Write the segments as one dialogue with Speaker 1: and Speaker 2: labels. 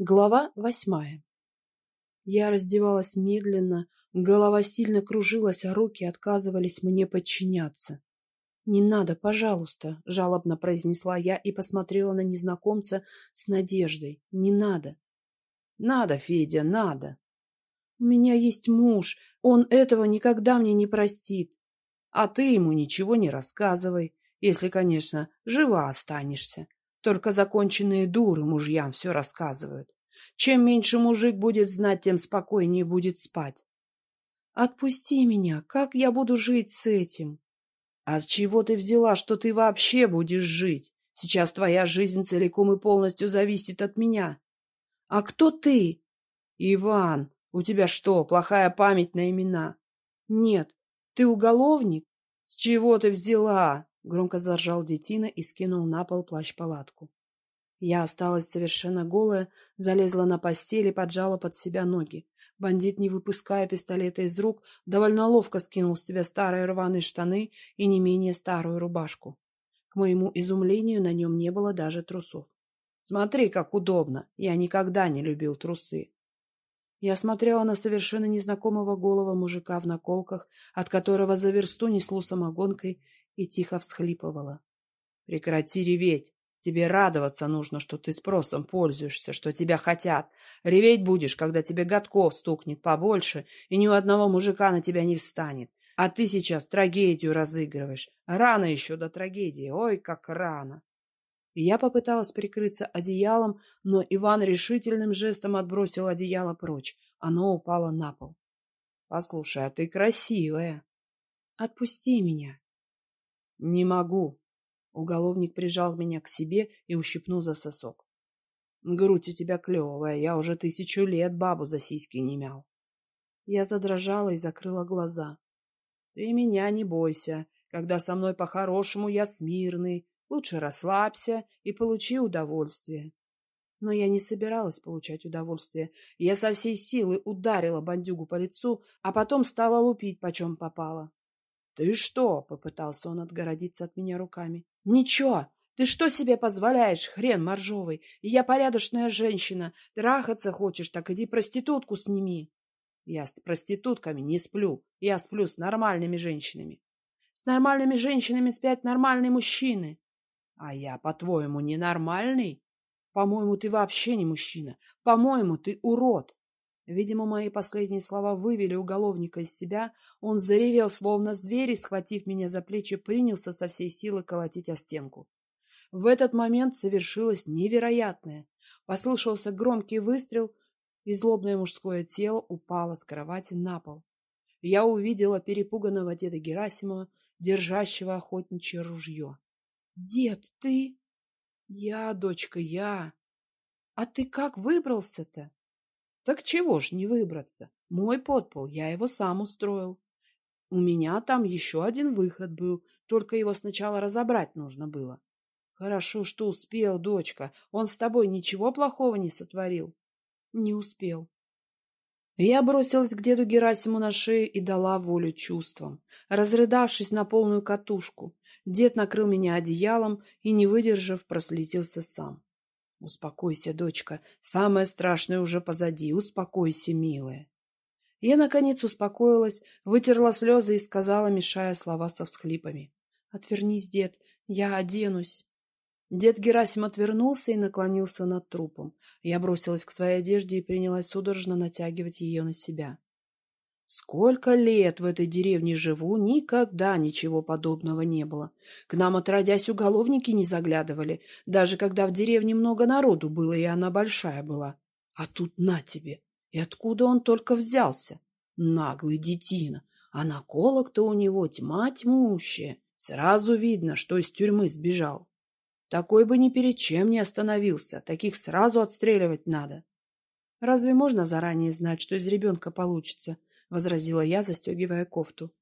Speaker 1: Глава восьмая. Я раздевалась медленно, голова сильно кружилась, а руки отказывались мне подчиняться. «Не надо, пожалуйста», — жалобно произнесла я и посмотрела на незнакомца с надеждой. «Не надо». «Надо, Федя, надо». «У меня есть муж, он этого никогда мне не простит». «А ты ему ничего не рассказывай, если, конечно, жива останешься. Только законченные дуры мужьям все рассказывают. Чем меньше мужик будет знать, тем спокойнее будет спать. Отпусти меня, как я буду жить с этим? А с чего ты взяла, что ты вообще будешь жить? Сейчас твоя жизнь целиком и полностью зависит от меня. А кто ты? Иван, у тебя что, плохая память на имена? Нет, ты уголовник? С чего ты взяла? Громко заржал детина и скинул на пол плащ-палатку. Я осталась совершенно голая, залезла на постель и поджала под себя ноги. Бандит, не выпуская пистолета из рук, довольно ловко скинул с себя старые рваные штаны и не менее старую рубашку. К моему изумлению на нем не было даже трусов. «Смотри, как удобно! Я никогда не любил трусы!» Я смотрела на совершенно незнакомого голого мужика в наколках, от которого за версту несло самогонкой, и тихо всхлипывала. «Прекрати реветь! Тебе радоваться нужно, что ты спросом пользуешься, что тебя хотят. Реветь будешь, когда тебе годков стукнет побольше, и ни у одного мужика на тебя не встанет. А ты сейчас трагедию разыгрываешь. Рано еще до трагедии. Ой, как рано!» Я попыталась прикрыться одеялом, но Иван решительным жестом отбросил одеяло прочь. Оно упало на пол. «Послушай, а ты красивая!» «Отпусти меня!» «Не могу!» Уголовник прижал меня к себе и ущипнул за сосок. «Грудь у тебя клевая, я уже тысячу лет бабу за сиськи не мял». Я задрожала и закрыла глаза. «Ты меня не бойся. Когда со мной по-хорошему, я смирный. Лучше расслабься и получи удовольствие». Но я не собиралась получать удовольствие. Я со всей силы ударила бандюгу по лицу, а потом стала лупить, почем попало. «Ты что?» — попытался он отгородиться от меня руками. «Ничего! Ты что себе позволяешь, хрен моржовый? Я порядочная женщина. Трахаться хочешь, так иди проститутку сними». «Я с проститутками не сплю. Я сплю с нормальными женщинами». «С нормальными женщинами спят нормальные мужчины». «А я, по-твоему, ненормальный?» «По-моему, ты вообще не мужчина. По-моему, ты урод». Видимо, мои последние слова вывели уголовника из себя. Он заревел, словно зверь, и, схватив меня за плечи, принялся со всей силы колотить о стенку. В этот момент совершилось невероятное. Послышался громкий выстрел, и злобное мужское тело упало с кровати на пол. Я увидела перепуганного деда Герасимова, держащего охотничье ружье. — Дед, ты? — Я, дочка, я. — А ты как выбрался-то? Так чего ж не выбраться? Мой подпол, я его сам устроил. У меня там еще один выход был, только его сначала разобрать нужно было. Хорошо, что успел, дочка. Он с тобой ничего плохого не сотворил? Не успел. Я бросилась к деду Герасиму на шею и дала волю чувствам, разрыдавшись на полную катушку. Дед накрыл меня одеялом и, не выдержав, прослезился сам. Успокойся, дочка, самое страшное уже позади, успокойся, милая. Я, наконец, успокоилась, вытерла слезы и сказала, мешая слова со всхлипами. — Отвернись, дед, я оденусь. Дед Герасим отвернулся и наклонился над трупом. Я бросилась к своей одежде и принялась судорожно натягивать ее на себя. Сколько лет в этой деревне живу, никогда ничего подобного не было. К нам, отродясь, уголовники не заглядывали, даже когда в деревне много народу было, и она большая была. А тут на тебе! И откуда он только взялся? Наглый детина! А наколок-то у него тьма тьмущая. Сразу видно, что из тюрьмы сбежал. Такой бы ни перед чем не остановился, таких сразу отстреливать надо. Разве можно заранее знать, что из ребенка получится? — возразила я, застегивая кофту.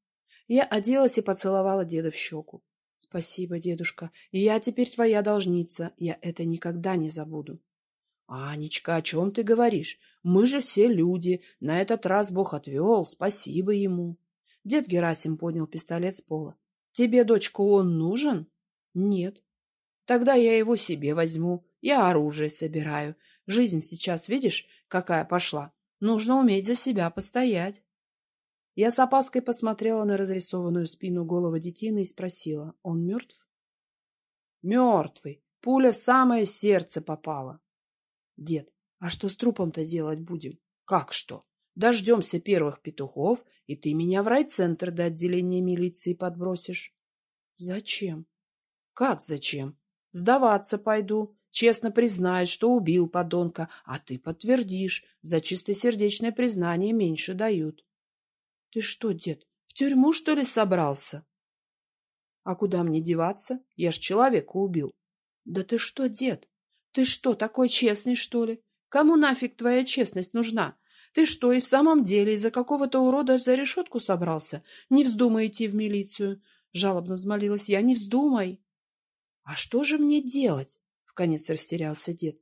Speaker 1: Я оделась и поцеловала деда в щеку. — Спасибо, дедушка. Я теперь твоя должница. Я это никогда не забуду. — Анечка, о чем ты говоришь? Мы же все люди. На этот раз Бог отвел. Спасибо ему. Дед Герасим поднял пистолет с пола. — Тебе, дочка, он нужен? — Нет. — Тогда я его себе возьму. Я оружие собираю. Жизнь сейчас, видишь, какая пошла? Нужно уметь за себя постоять. Я с опаской посмотрела на разрисованную спину голого детины и спросила, он мертв? Мертвый. Пуля в самое сердце попала. Дед, а что с трупом-то делать будем? Как что? Дождемся первых петухов, и ты меня в райцентр до отделения милиции подбросишь. Зачем? Как зачем? Сдаваться пойду. Честно признаюсь, что убил подонка, а ты подтвердишь. За чистосердечное признание меньше дают. Ты что, дед, в тюрьму, что ли, собрался? А куда мне деваться? Я ж человека убил. Да ты что, дед? Ты что, такой честный, что ли? Кому нафиг твоя честность нужна? Ты что, и в самом деле из-за какого-то урода за решетку собрался? Не вздумай идти в милицию. Жалобно взмолилась я. Не вздумай. А что же мне делать? Вконец растерялся дед.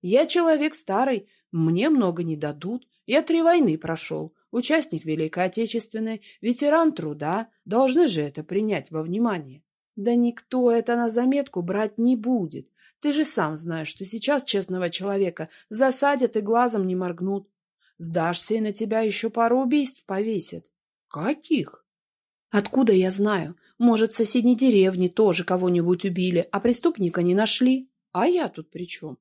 Speaker 1: Я человек старый, мне много не дадут. Я три войны прошел, участник Великой Отечественной, ветеран труда. Должны же это принять во внимание. Да никто это на заметку брать не будет. Ты же сам знаешь, что сейчас честного человека засадят и глазом не моргнут. Сдашься, и на тебя еще пару убийств повесят. Каких? Откуда я знаю? Может, в соседней деревне тоже кого-нибудь убили, а преступника не нашли? А я тут при чем?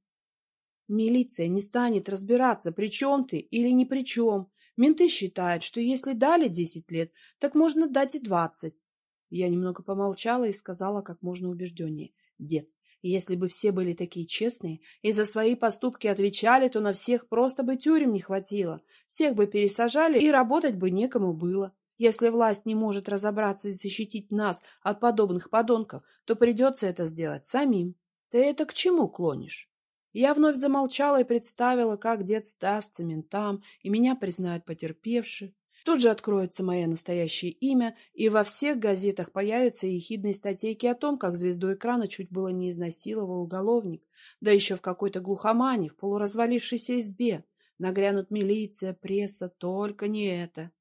Speaker 1: Милиция не станет разбираться, при чем ты или не при чем. Менты считают, что если дали десять лет, так можно дать и двадцать. Я немного помолчала и сказала как можно убежденнее. Дед, если бы все были такие честные и за свои поступки отвечали, то на всех просто бы тюрем не хватило. Всех бы пересажали и работать бы некому было. Если власть не может разобраться и защитить нас от подобных подонков, то придется это сделать самим. Ты это к чему клонишь? Я вновь замолчала и представила, как дед стасться ментам, и меня признают потерпевшей. Тут же откроется мое настоящее имя, и во всех газетах появятся ехидные статейки о том, как звезду экрана чуть было не изнасиловал уголовник, да еще в какой-то глухомане, в полуразвалившейся избе. Нагрянут милиция, пресса, только не это.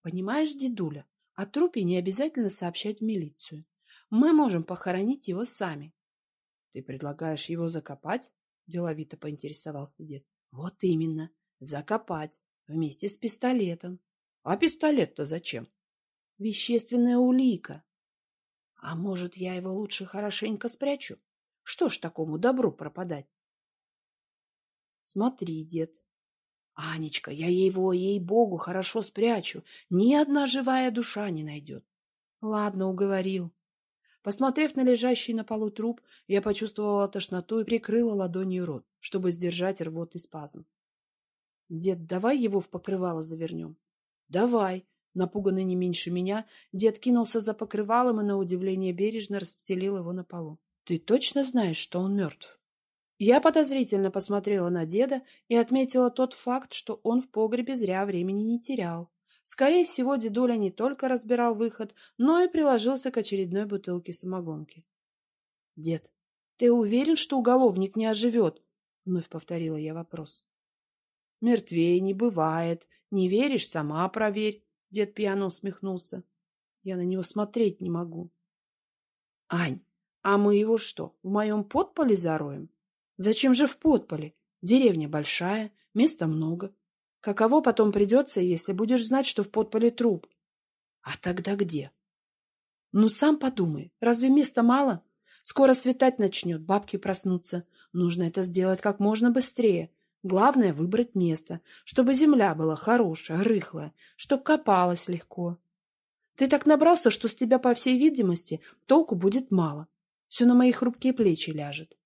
Speaker 1: Понимаешь, дедуля, о трупе не обязательно сообщать в милицию. Мы можем похоронить его сами. Ты предлагаешь его закопать? Деловито поинтересовался дед. Вот именно, закопать, вместе с пистолетом. А пистолет-то зачем? Вещественная улика. А может, я его лучше хорошенько спрячу? Что ж такому добру пропадать? Смотри, дед, Анечка, я его, ей-богу, хорошо спрячу. Ни одна живая душа не найдет. Ладно, уговорил. Посмотрев на лежащий на полу труп, я почувствовала тошноту и прикрыла ладонью рот, чтобы сдержать рвотный спазм. Дед, давай его в покрывало завернем. Давай. Напуганный не меньше меня, дед кинулся за покрывалом и, на удивление, бережно расстелил его на полу. Ты точно знаешь, что он мертв? Я подозрительно посмотрела на деда и отметила тот факт, что он в погребе зря времени не терял. Скорее всего, дедуля не только разбирал выход, но и приложился к очередной бутылке самогонки. — Дед, ты уверен, что уголовник не оживет? — вновь повторила я вопрос. — Мертвее не бывает. Не веришь, сама проверь. Дед пьяно усмехнулся. Я на него смотреть не могу. — Ань, а мы его что, в моем подполе зароем? Зачем же в подполе? Деревня большая, места много. Каково потом придется, если будешь знать, что в подполе труп? А тогда где? Ну, сам подумай, разве места мало? Скоро светать начнет, бабки проснутся. Нужно это сделать как можно быстрее. Главное — выбрать место, чтобы земля была хорошая, рыхлая, чтоб копалась легко. Ты так набрался, что с тебя, по всей видимости, толку будет мало. Все на мои хрупкие плечи ляжет.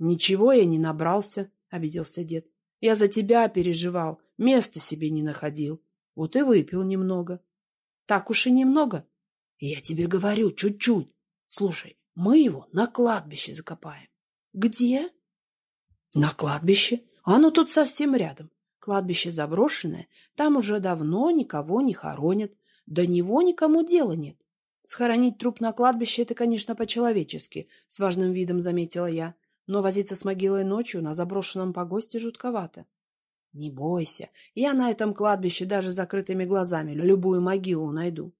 Speaker 1: Ничего я не набрался, обиделся дед. Я за тебя переживал, места себе не находил. Вот и выпил немного. Так уж и немного. Я тебе говорю, чуть-чуть. Слушай, мы его на кладбище закопаем. Где? На кладбище. Оно тут совсем рядом. Кладбище заброшенное, там уже давно никого не хоронят. До него никому дела нет. Схоронить труп на кладбище — это, конечно, по-человечески, — с важным видом заметила я. Но возиться с могилой ночью на заброшенном погосте жутковато. Не бойся, я на этом кладбище даже закрытыми глазами любую могилу найду.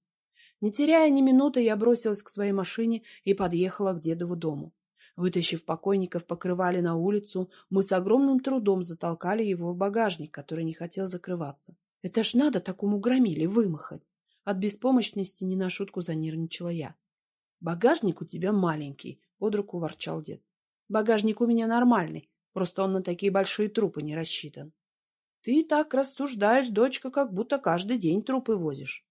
Speaker 1: Не теряя ни минуты, я бросилась к своей машине и подъехала к дедову дому. Вытащив покойников покрывали на улицу, мы с огромным трудом затолкали его в багажник, который не хотел закрываться. Это ж надо такому громиле вымахать. От беспомощности не на шутку занервничала я. «Багажник у тебя маленький», — под руку ворчал дед. «Багажник у меня нормальный, просто он на такие большие трупы не рассчитан». «Ты так рассуждаешь, дочка, как будто каждый день трупы возишь».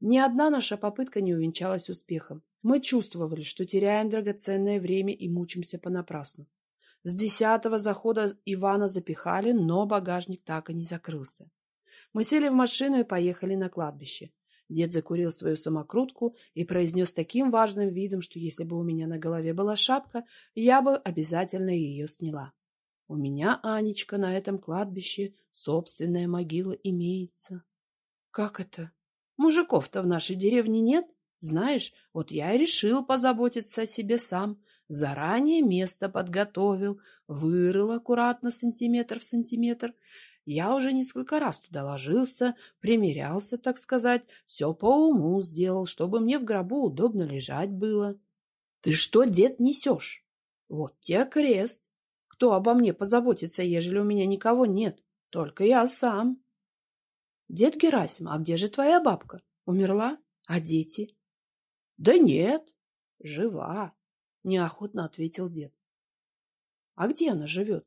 Speaker 1: Ни одна наша попытка не увенчалась успехом. Мы чувствовали, что теряем драгоценное время и мучимся понапрасну. С десятого захода Ивана запихали, но багажник так и не закрылся. Мы сели в машину и поехали на кладбище. Дед закурил свою самокрутку и произнес таким важным видом, что если бы у меня на голове была шапка, я бы обязательно ее сняла. У меня, Анечка, на этом кладбище собственная могила имеется. Как это? Мужиков-то в нашей деревне нет? Знаешь, вот я и решил позаботиться о себе сам. Заранее место подготовил, вырыл аккуратно сантиметр в сантиметр. Я уже несколько раз туда ложился, примерялся, так сказать, все по уму сделал, чтобы мне в гробу удобно лежать было. Ты что, дед, несешь? Вот тебе крест. Кто обо мне позаботится, ежели у меня никого нет? Только я сам. Дед Герасим, а где же твоя бабка? Умерла? А дети? Да нет, жива, неохотно ответил дед. А где она живет?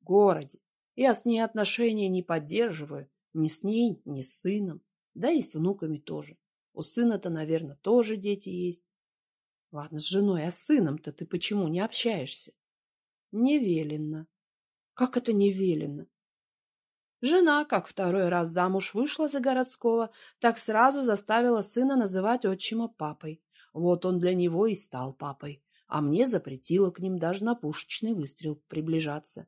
Speaker 1: В городе. Я с ней отношения не поддерживаю, ни с ней, ни с сыном, да и с внуками тоже. У сына-то, наверное, тоже дети есть. Ладно, с женой, а с сыном-то ты почему не общаешься? Невеленно. Как это невеленно? Жена, как второй раз замуж вышла за городского, так сразу заставила сына называть отчима папой. Вот он для него и стал папой, а мне запретила к ним даже на пушечный выстрел приближаться.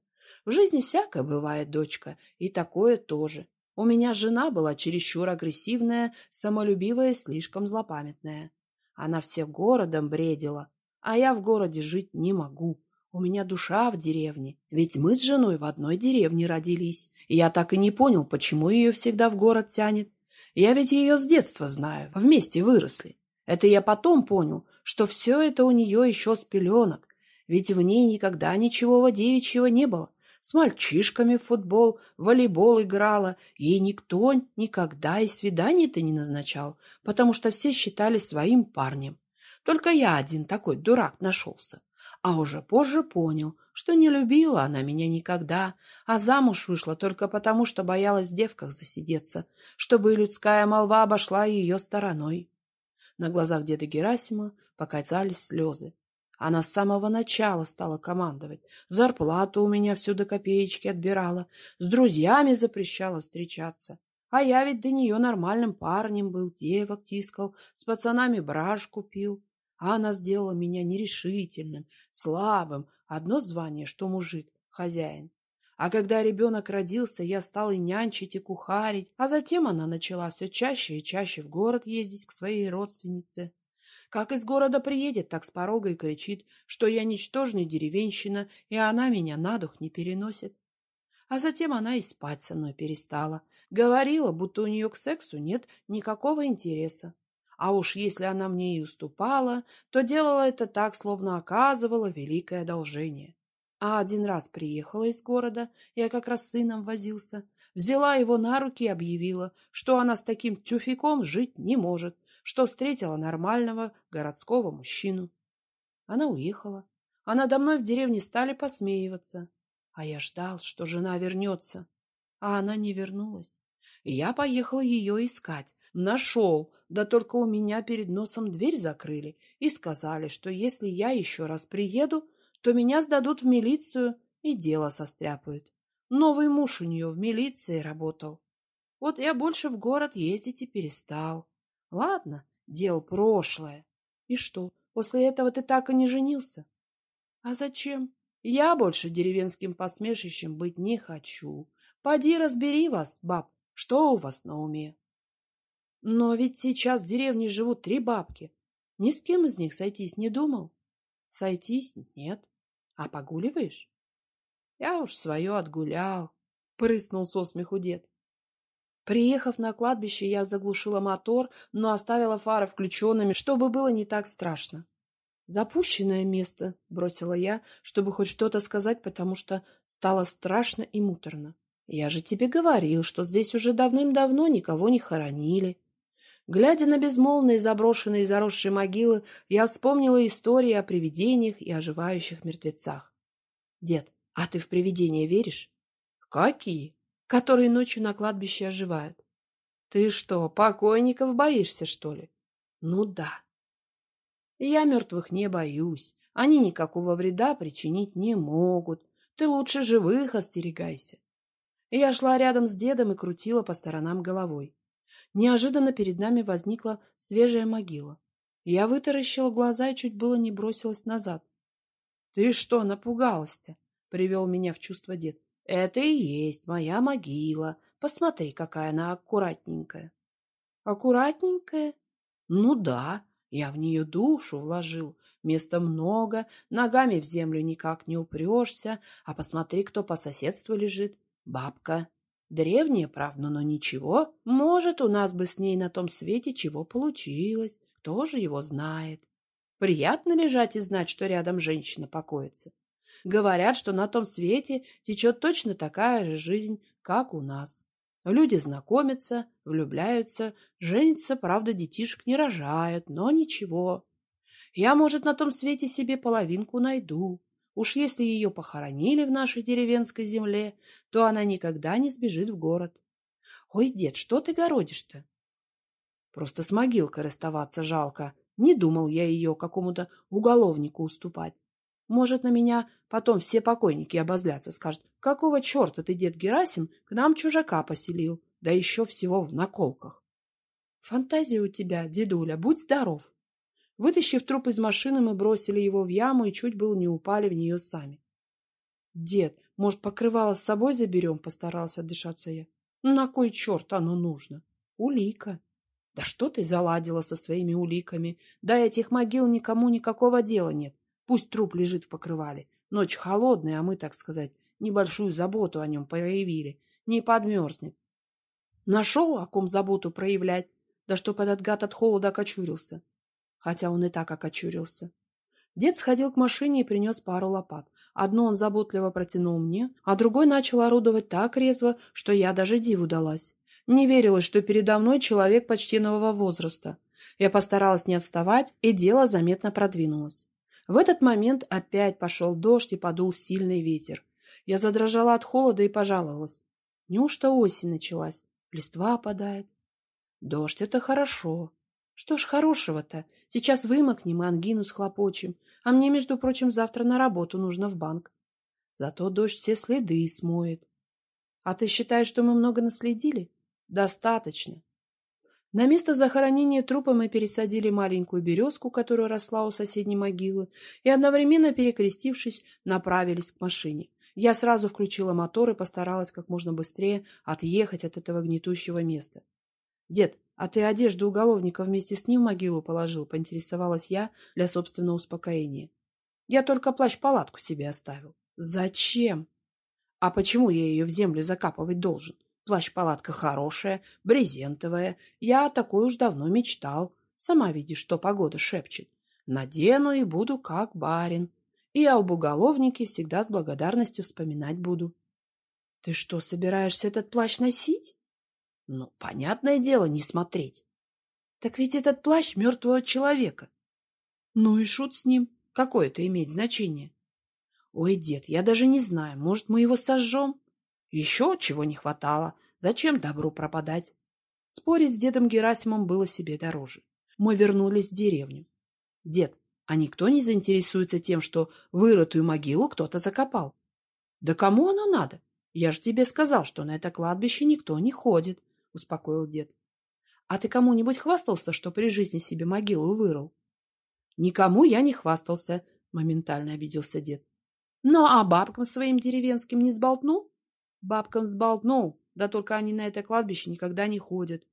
Speaker 1: В жизни всякое бывает, дочка, и такое тоже. У меня жена была чересчур агрессивная, самолюбивая, слишком злопамятная. Она всех городом бредила, а я в городе жить не могу. У меня душа в деревне, ведь мы с женой в одной деревне родились. И я так и не понял, почему ее всегда в город тянет. Я ведь ее с детства знаю, вместе выросли. Это я потом понял, что все это у нее еще с пеленок, ведь в ней никогда ничего девичьего не было. С мальчишками в футбол, волейбол играла. Ей никто никогда и свиданий-то не назначал, потому что все считали своим парнем. Только я один такой дурак нашелся а уже позже понял, что не любила она меня никогда, а замуж вышла только потому, что боялась в девках засидеться, чтобы людская молва обошла ее стороной. На глазах деда Герасима покатались слезы. Она с самого начала стала командовать. Зарплату у меня всю до копеечки отбирала, с друзьями запрещала встречаться. А я ведь до нее нормальным парнем был, девок тискал, с пацанами браж купил. А она сделала меня нерешительным, слабым, одно звание, что мужик, хозяин. А когда ребенок родился, я стал и нянчить, и кухарить, а затем она начала все чаще и чаще в город ездить к своей родственнице. Как из города приедет, так с порога и кричит, что я ничтожная деревенщина, и она меня на дух не переносит. А затем она и спать со мной перестала. Говорила, будто у нее к сексу нет никакого интереса. А уж если она мне и уступала, то делала это так, словно оказывала великое одолжение. А один раз приехала из города, я как раз с сыном возился, взяла его на руки и объявила, что она с таким тюфяком жить не может, что встретила нормального городского мужчину. Она уехала, а надо мной в деревне стали посмеиваться. А я ждал, что жена вернется, а она не вернулась. Я поехал ее искать, Нашел, да только у меня перед носом дверь закрыли и сказали, что если я еще раз приеду, то меня сдадут в милицию и дело состряпают. Новый муж у нее в милиции работал. Вот я больше в город ездить и перестал. Ладно, дел прошлое. И что, после этого ты так и не женился? А зачем? Я больше деревенским посмешищем быть не хочу. Поди разбери вас, баб, что у вас на уме. Но ведь сейчас в деревне живут три бабки. Ни с кем из них сойтись не думал? Сойтись нет. А погуливаешь? Я уж свое отгулял, прыснул со смеху дед. Приехав на кладбище, я заглушила мотор, но оставила фары включенными, чтобы было не так страшно. Запущенное место, бросила я, чтобы хоть что-то сказать, потому что стало страшно и муторно. Я же тебе говорил, что здесь уже давным-давно никого не хоронили. Глядя на безмолвные заброшенные и заросшие могилы, я вспомнила истории о привидениях и оживающих мертвецах. Дед, а ты в привидения веришь? Какие? Которые ночью на кладбище оживают. Ты что, покойников боишься, что ли? Ну да. Я мертвых не боюсь. Они никакого вреда причинить не могут. Ты лучше живых остерегайся. Я шла рядом с дедом и крутила по сторонам головой. Неожиданно перед нами возникла свежая могила. Я вытаращила глаза и чуть было не бросилась назад. — Ты что, напугалась-то? — привел меня в чувство дед. — Это и есть моя могила. Посмотри, какая она аккуратненькая. — Аккуратненькая? — Ну да, я в нее душу вложил. Места много, ногами в землю никак не упрешься. А посмотри, кто по соседству лежит. Бабка. Древняя, правда, но ничего. Может, у нас бы с ней на том свете чего получилось. Кто же его знает? Приятно лежать и знать, что рядом женщина покоится. Говорят, что на том свете течет точно такая же жизнь, как у нас. Люди знакомятся, влюбляются, женятся, правда, детишек не рожают, но ничего. Я, может, на том свете себе половинку найду. Уж если ее похоронили в нашей деревенской земле, то она никогда не сбежит в город. Ой, дед, что ты городишь-то? Просто с могилкой расставаться жалко. Не думал я ее какому-то уголовнику уступать. Может, на меня потом все покойники обозлятся, скажут, какого черта ты, дед Герасим, к нам чужака поселил, да еще всего в наколках. Фантазия у тебя, дедуля, будь здоров. Вытащив труп из машины, мы бросили его в яму и чуть было не упали в нее сами. — Дед, может, покрывало с собой заберем? — постарался отдышаться я. — Ну, на кой черт оно нужно? Улика. Да что ты заладила со своими уликами? До этих могил никому никакого дела нет. Пусть труп лежит в покрывале. Ночь холодная, а мы, так сказать, небольшую заботу о нем проявили. Не подмерзнет. Нашел, о ком заботу проявлять. Да чтоб этот гад от холода окочурился хотя он и так окочурился. Дед сходил к машине и принес пару лопат. Одну он заботливо протянул мне, а другой начал орудовать так резво, что я даже диву далась. Не верилось, что передо мной человек почтенного возраста. Я постаралась не отставать, и дело заметно продвинулось. В этот момент опять пошел дождь и подул сильный ветер. Я задрожала от холода и пожаловалась. Неужто осень началась? Листва опадает. Дождь — это хорошо. Что ж хорошего-то? Сейчас вымокнем и ангину схлопочем. А мне, между прочим, завтра на работу нужно в банк. Зато дождь все следы смоет. А ты считаешь, что мы много наследили? Достаточно. На место захоронения трупа мы пересадили маленькую березку, которая росла у соседней могилы, и одновременно, перекрестившись, направились к машине. Я сразу включила мотор и постаралась как можно быстрее отъехать от этого гнетущего места. — Дед, — А ты одежду уголовника вместе с ним в могилу положил, — поинтересовалась я для собственного успокоения. Я только плащ-палатку себе оставил. Зачем? А почему я ее в землю закапывать должен? Плащ-палатка хорошая, брезентовая. Я такой уж давно мечтал. Сама видишь, что погода шепчет. Надену и буду как барин. И об уголовнике всегда с благодарностью вспоминать буду. — Ты что, собираешься этот плащ носить? Ну, понятное дело, не смотреть. Так ведь этот плащ мертвого человека. Ну и шут с ним. Какое это имеет значение? Ой, дед, я даже не знаю, может, мы его сожжем? Еще чего не хватало. Зачем добру пропадать? Спорить с дедом Герасимом было себе дороже. Мы вернулись в деревню. Дед, а никто не заинтересуется тем, что вырытую могилу кто-то закопал? Да кому оно надо? Я же тебе сказал, что на это кладбище никто не ходит. — успокоил дед. — А ты кому-нибудь хвастался, что при жизни себе могилу вырыл? — Никому я не хвастался, — моментально обиделся дед. — Ну, а бабкам своим деревенским не сболтнул? — Бабкам сболтнул, да только они на это кладбище никогда не ходят.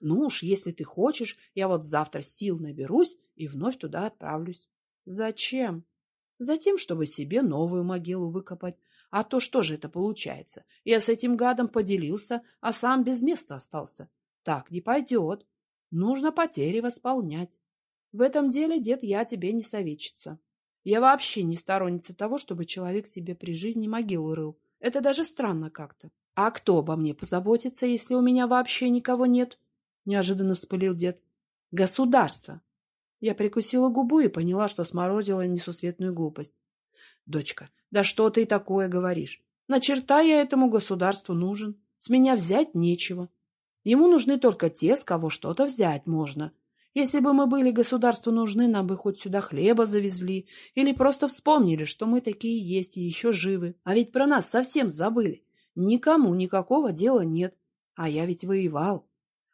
Speaker 1: Ну уж, если ты хочешь, я вот завтра сил наберусь и вновь туда отправлюсь. — Зачем? — Затем, чтобы себе новую могилу выкопать, а то что же это получается? Я с этим гадом поделился, а сам без места остался. Так не пойдет. Нужно потери восполнять. В этом деле, дед, я тебе не советчица. Я вообще не сторонница того, чтобы человек себе при жизни могилу рыл. Это даже странно как-то. А кто обо мне позаботится, если у меня вообще никого нет? Неожиданно вспылил дед. Государство. Я прикусила губу и поняла, что сморозила несусветную глупость. Дочка, да что ты такое говоришь? На черта я этому государству нужен. С меня взять нечего. Ему нужны только те, с кого что-то взять можно. Если бы мы были государству нужны, нам бы хоть сюда хлеба завезли или просто вспомнили, что мы такие есть и еще живы. А ведь про нас совсем забыли. Никому никакого дела нет. А я ведь воевал.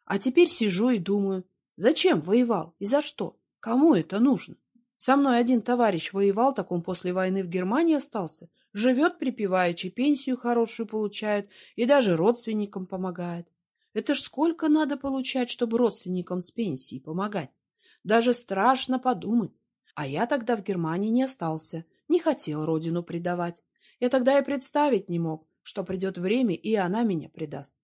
Speaker 1: А теперь сижу и думаю, зачем воевал и за что? Кому это нужно? Со мной один товарищ воевал, так он после войны в Германии остался. Живет припеваючи, пенсию хорошую получает и даже родственникам помогает. Это ж сколько надо получать, чтобы родственникам с пенсией помогать? Даже страшно подумать. А я тогда в Германии не остался, не хотел родину предавать. Я тогда и представить не мог, что придет время, и она меня предаст.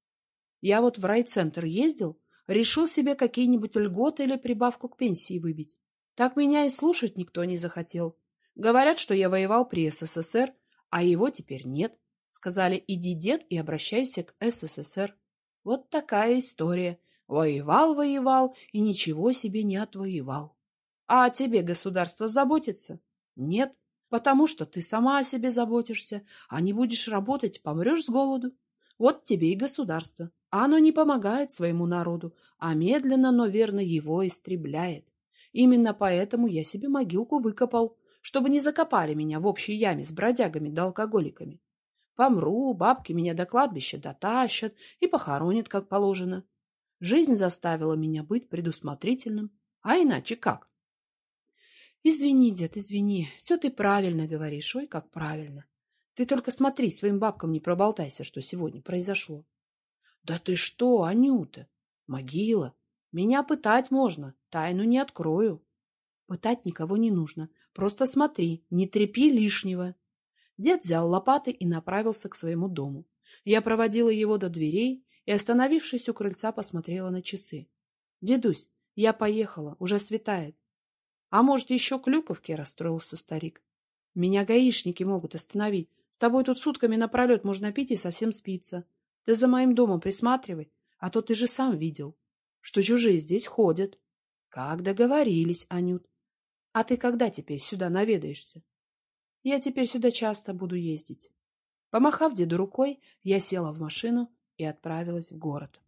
Speaker 1: Я вот в райцентр ездил, решил себе какие-нибудь льготы или прибавку к пенсии выбить. Так меня и слушать никто не захотел. Говорят, что я воевал при СССР, а его теперь нет. Сказали, иди, дед, и обращайся к СССР. Вот такая история. Воевал, воевал и ничего себе не отвоевал. А о тебе государство заботится? Нет, потому что ты сама о себе заботишься, а не будешь работать, помрешь с голоду. Вот тебе и государство. А оно не помогает своему народу, а медленно, но верно его истребляет. Именно поэтому я себе могилку выкопал, чтобы не закопали меня в общей яме с бродягами да алкоголиками. Помру, бабки меня до кладбища дотащат и похоронят, как положено. Жизнь заставила меня быть предусмотрительным. А иначе как? Извини, дед, извини. Все ты правильно говоришь. Ой, как правильно. Ты только смотри, своим бабкам не проболтайся, что сегодня произошло. Да ты что, Анюта? Могила. Меня пытать можно, тайну не открою. Пытать никого не нужно. Просто смотри, не трепи лишнего. Дед взял лопаты и направился к своему дому. Я проводила его до дверей и, остановившись у крыльца, посмотрела на часы. — Дедусь, я поехала, уже светает. — А может, еще Клюковки? — расстроился старик. — Меня гаишники могут остановить. С тобой тут сутками напролет можно пить и совсем спиться. Ты за моим домом присматривай, а то ты же сам видел, что чужие здесь ходят. — Как договорились, Анют. — А ты когда теперь сюда наведаешься? Я теперь сюда часто буду ездить. Помахав деду рукой, я села в машину и отправилась в город.